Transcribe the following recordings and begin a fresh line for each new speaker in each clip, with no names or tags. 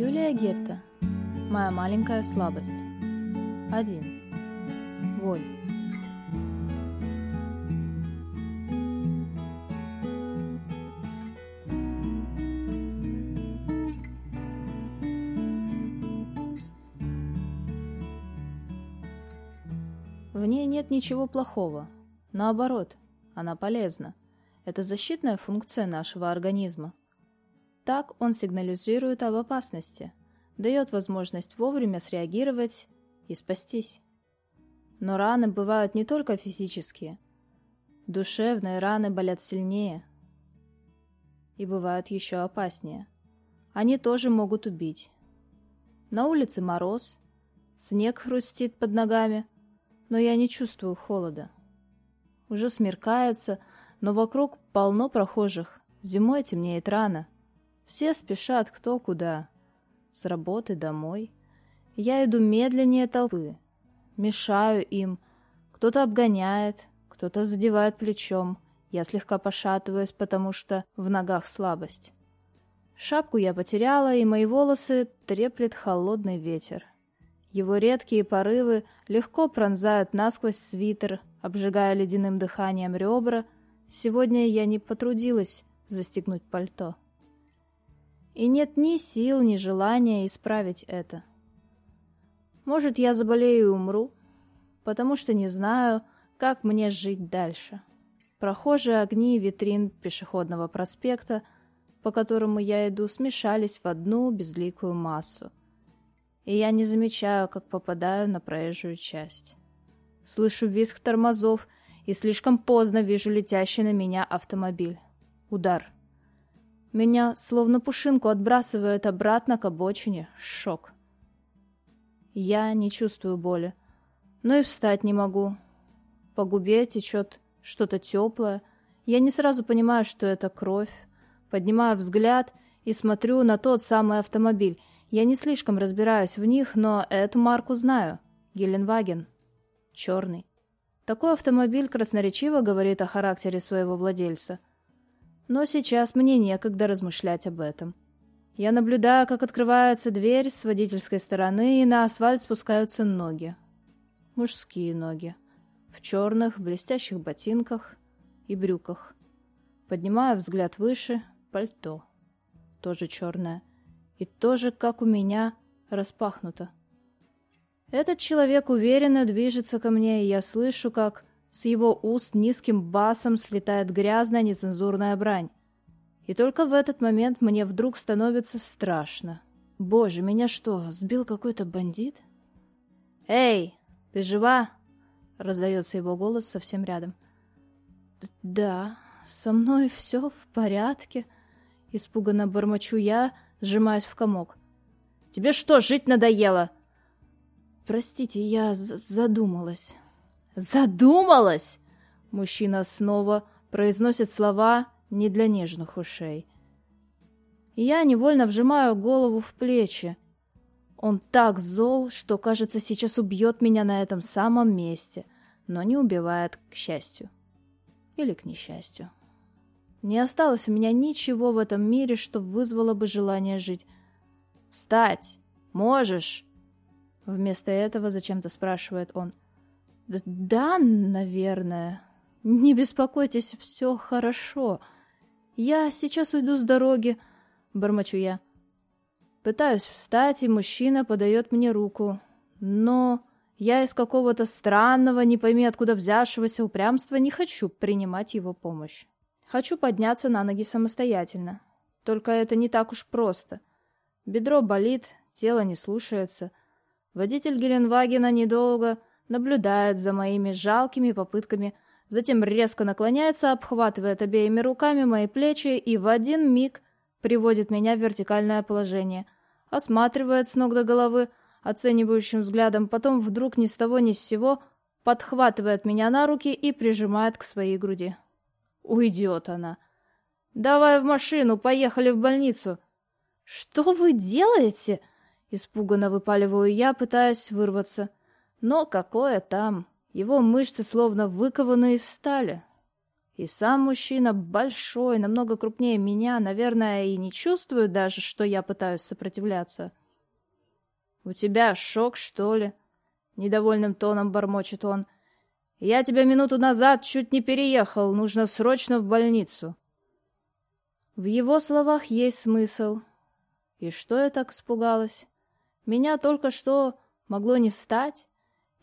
Юлия Гетта. Моя маленькая слабость. Один. Воль. В ней нет ничего плохого. Наоборот, она полезна. Это защитная функция нашего организма. Так он сигнализирует об опасности, дает возможность вовремя среагировать и спастись. Но раны бывают не только физические. Душевные раны болят сильнее. И бывают еще опаснее. Они тоже могут убить. На улице мороз, снег хрустит под ногами, но я не чувствую холода. Уже смеркается, но вокруг полно прохожих. Зимой темнеет рано. Все спешат кто куда. С работы домой. Я иду медленнее толпы. Мешаю им. Кто-то обгоняет, кто-то задевает плечом. Я слегка пошатываюсь, потому что в ногах слабость. Шапку я потеряла, и мои волосы треплет холодный ветер. Его редкие порывы легко пронзают насквозь свитер, обжигая ледяным дыханием ребра. Сегодня я не потрудилась застегнуть пальто. И нет ни сил, ни желания исправить это. Может, я заболею и умру, потому что не знаю, как мне жить дальше. Прохожие огни витрин пешеходного проспекта, по которому я иду, смешались в одну безликую массу. И я не замечаю, как попадаю на проезжую часть. Слышу визг тормозов и слишком поздно вижу летящий на меня автомобиль. Удар. Меня словно пушинку отбрасывает обратно к обочине. Шок. Я не чувствую боли, но и встать не могу. По губе течет что-то теплое. Я не сразу понимаю, что это кровь. Поднимаю взгляд и смотрю на тот самый автомобиль. Я не слишком разбираюсь в них, но эту марку знаю. Геленваген. Черный. Такой автомобиль красноречиво говорит о характере своего владельца – но сейчас мне некогда размышлять об этом. Я наблюдаю, как открывается дверь с водительской стороны, и на асфальт спускаются ноги. Мужские ноги. В черных, блестящих ботинках и брюках. Поднимаю взгляд выше, пальто. Тоже черное. И тоже, как у меня, распахнуто. Этот человек уверенно движется ко мне, и я слышу, как с его уст низким басом слетает грязная нецензурная брань. И только в этот момент мне вдруг становится страшно. Боже, меня что, сбил какой-то бандит? «Эй, ты жива?» — раздается его голос совсем рядом. «Да, со мной все в порядке», — испуганно бормочу я, сжимаясь в комок. «Тебе что, жить надоело?» «Простите, я задумалась». «Задумалась!» Мужчина снова произносит слова не для нежных ушей. я невольно вжимаю голову в плечи. Он так зол, что, кажется, сейчас убьет меня на этом самом месте, но не убивает, к счастью. Или к несчастью. Не осталось у меня ничего в этом мире, что вызвало бы желание жить. «Встать! Можешь!» Вместо этого зачем-то спрашивает он. «Да, наверное. Не беспокойтесь, все хорошо. Я сейчас уйду с дороги», — бормочу я. Пытаюсь встать, и мужчина подает мне руку. Но я из какого-то странного, не пойми откуда взявшегося упрямства, не хочу принимать его помощь. Хочу подняться на ноги самостоятельно. Только это не так уж просто. Бедро болит, тело не слушается. Водитель Геленвагена недолго наблюдает за моими жалкими попытками, затем резко наклоняется, обхватывает обеими руками мои плечи и в один миг приводит меня в вертикальное положение, осматривает с ног до головы оценивающим взглядом, потом вдруг ни с того ни с сего подхватывает меня на руки и прижимает к своей груди. Уйдет она. «Давай в машину, поехали в больницу!» «Что вы делаете?» Испуганно выпаливаю я, пытаясь вырваться. Но какое там? Его мышцы словно выкованы из стали. И сам мужчина большой, намного крупнее меня, наверное, и не чувствует даже, что я пытаюсь сопротивляться. «У тебя шок, что ли?» — недовольным тоном бормочет он. «Я тебя минуту назад чуть не переехал, нужно срочно в больницу». В его словах есть смысл. И что я так испугалась? Меня только что могло не стать,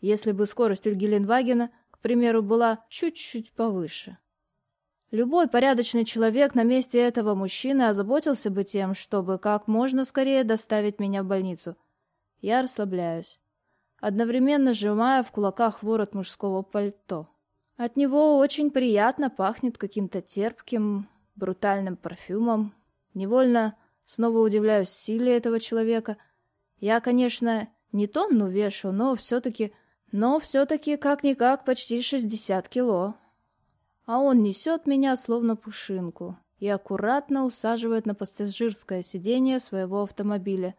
если бы скорость Геленвагена, к примеру, была чуть-чуть повыше. Любой порядочный человек на месте этого мужчины озаботился бы тем, чтобы как можно скорее доставить меня в больницу. Я расслабляюсь, одновременно сжимая в кулаках ворот мужского пальто. От него очень приятно пахнет каким-то терпким, брутальным парфюмом. Невольно снова удивляюсь силе этого человека. Я, конечно, не тонну вешу, но все-таки... Но все-таки, как-никак, почти 60 кило а он несет меня словно пушинку и аккуратно усаживает на пассажирское сиденье своего автомобиля,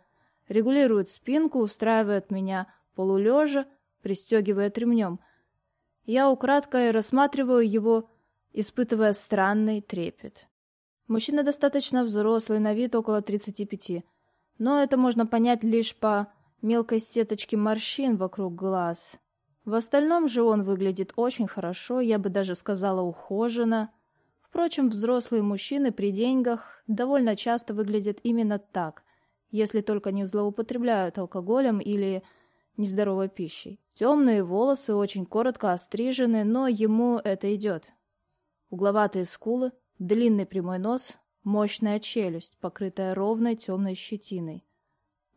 регулирует спинку, устраивает меня полулежа, пристегивает ремнем. Я украдкой рассматриваю его, испытывая странный трепет. Мужчина достаточно взрослый, на вид около 35, но это можно понять лишь по мелкой сеточке морщин вокруг глаз. В остальном же он выглядит очень хорошо, я бы даже сказала ухоженно. Впрочем, взрослые мужчины при деньгах довольно часто выглядят именно так, если только не злоупотребляют алкоголем или нездоровой пищей. Темные волосы очень коротко острижены, но ему это идет. Угловатые скулы, длинный прямой нос, мощная челюсть, покрытая ровной темной щетиной.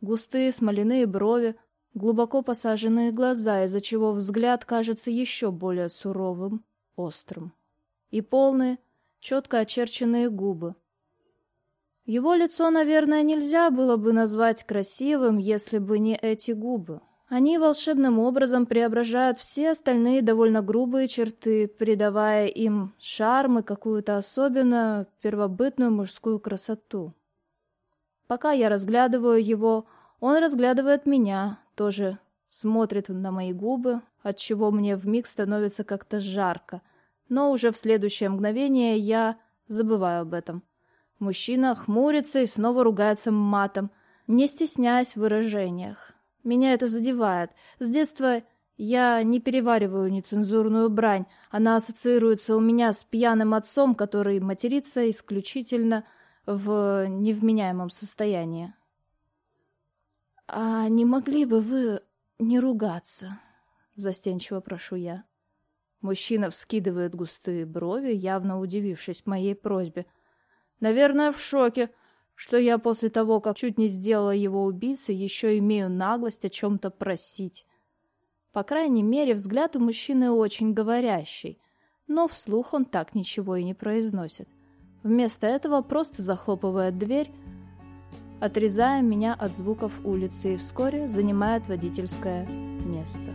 Густые смоляные брови, глубоко посаженные глаза, из-за чего взгляд кажется еще более суровым, острым. И полные, четко очерченные губы. Его лицо, наверное, нельзя было бы назвать красивым, если бы не эти губы. Они волшебным образом преображают все остальные довольно грубые черты, придавая им шарм и какую-то особенно первобытную мужскую красоту. Пока я разглядываю его, он разглядывает меня, тоже смотрит на мои губы, отчего мне вмиг становится как-то жарко. Но уже в следующее мгновение я забываю об этом. Мужчина хмурится и снова ругается матом, не стесняясь в выражениях. Меня это задевает. С детства я не перевариваю нецензурную брань. Она ассоциируется у меня с пьяным отцом, который матерится исключительно в невменяемом состоянии. «А не могли бы вы не ругаться?» — застенчиво прошу я. Мужчина вскидывает густые брови, явно удивившись моей просьбе. Наверное, в шоке, что я после того, как чуть не сделала его убийцей, еще имею наглость о чем-то просить. По крайней мере, взгляд у мужчины очень говорящий, но вслух он так ничего и не произносит. Вместо этого просто захлопывает дверь, отрезая меня от звуков улицы и вскоре занимает водительское место.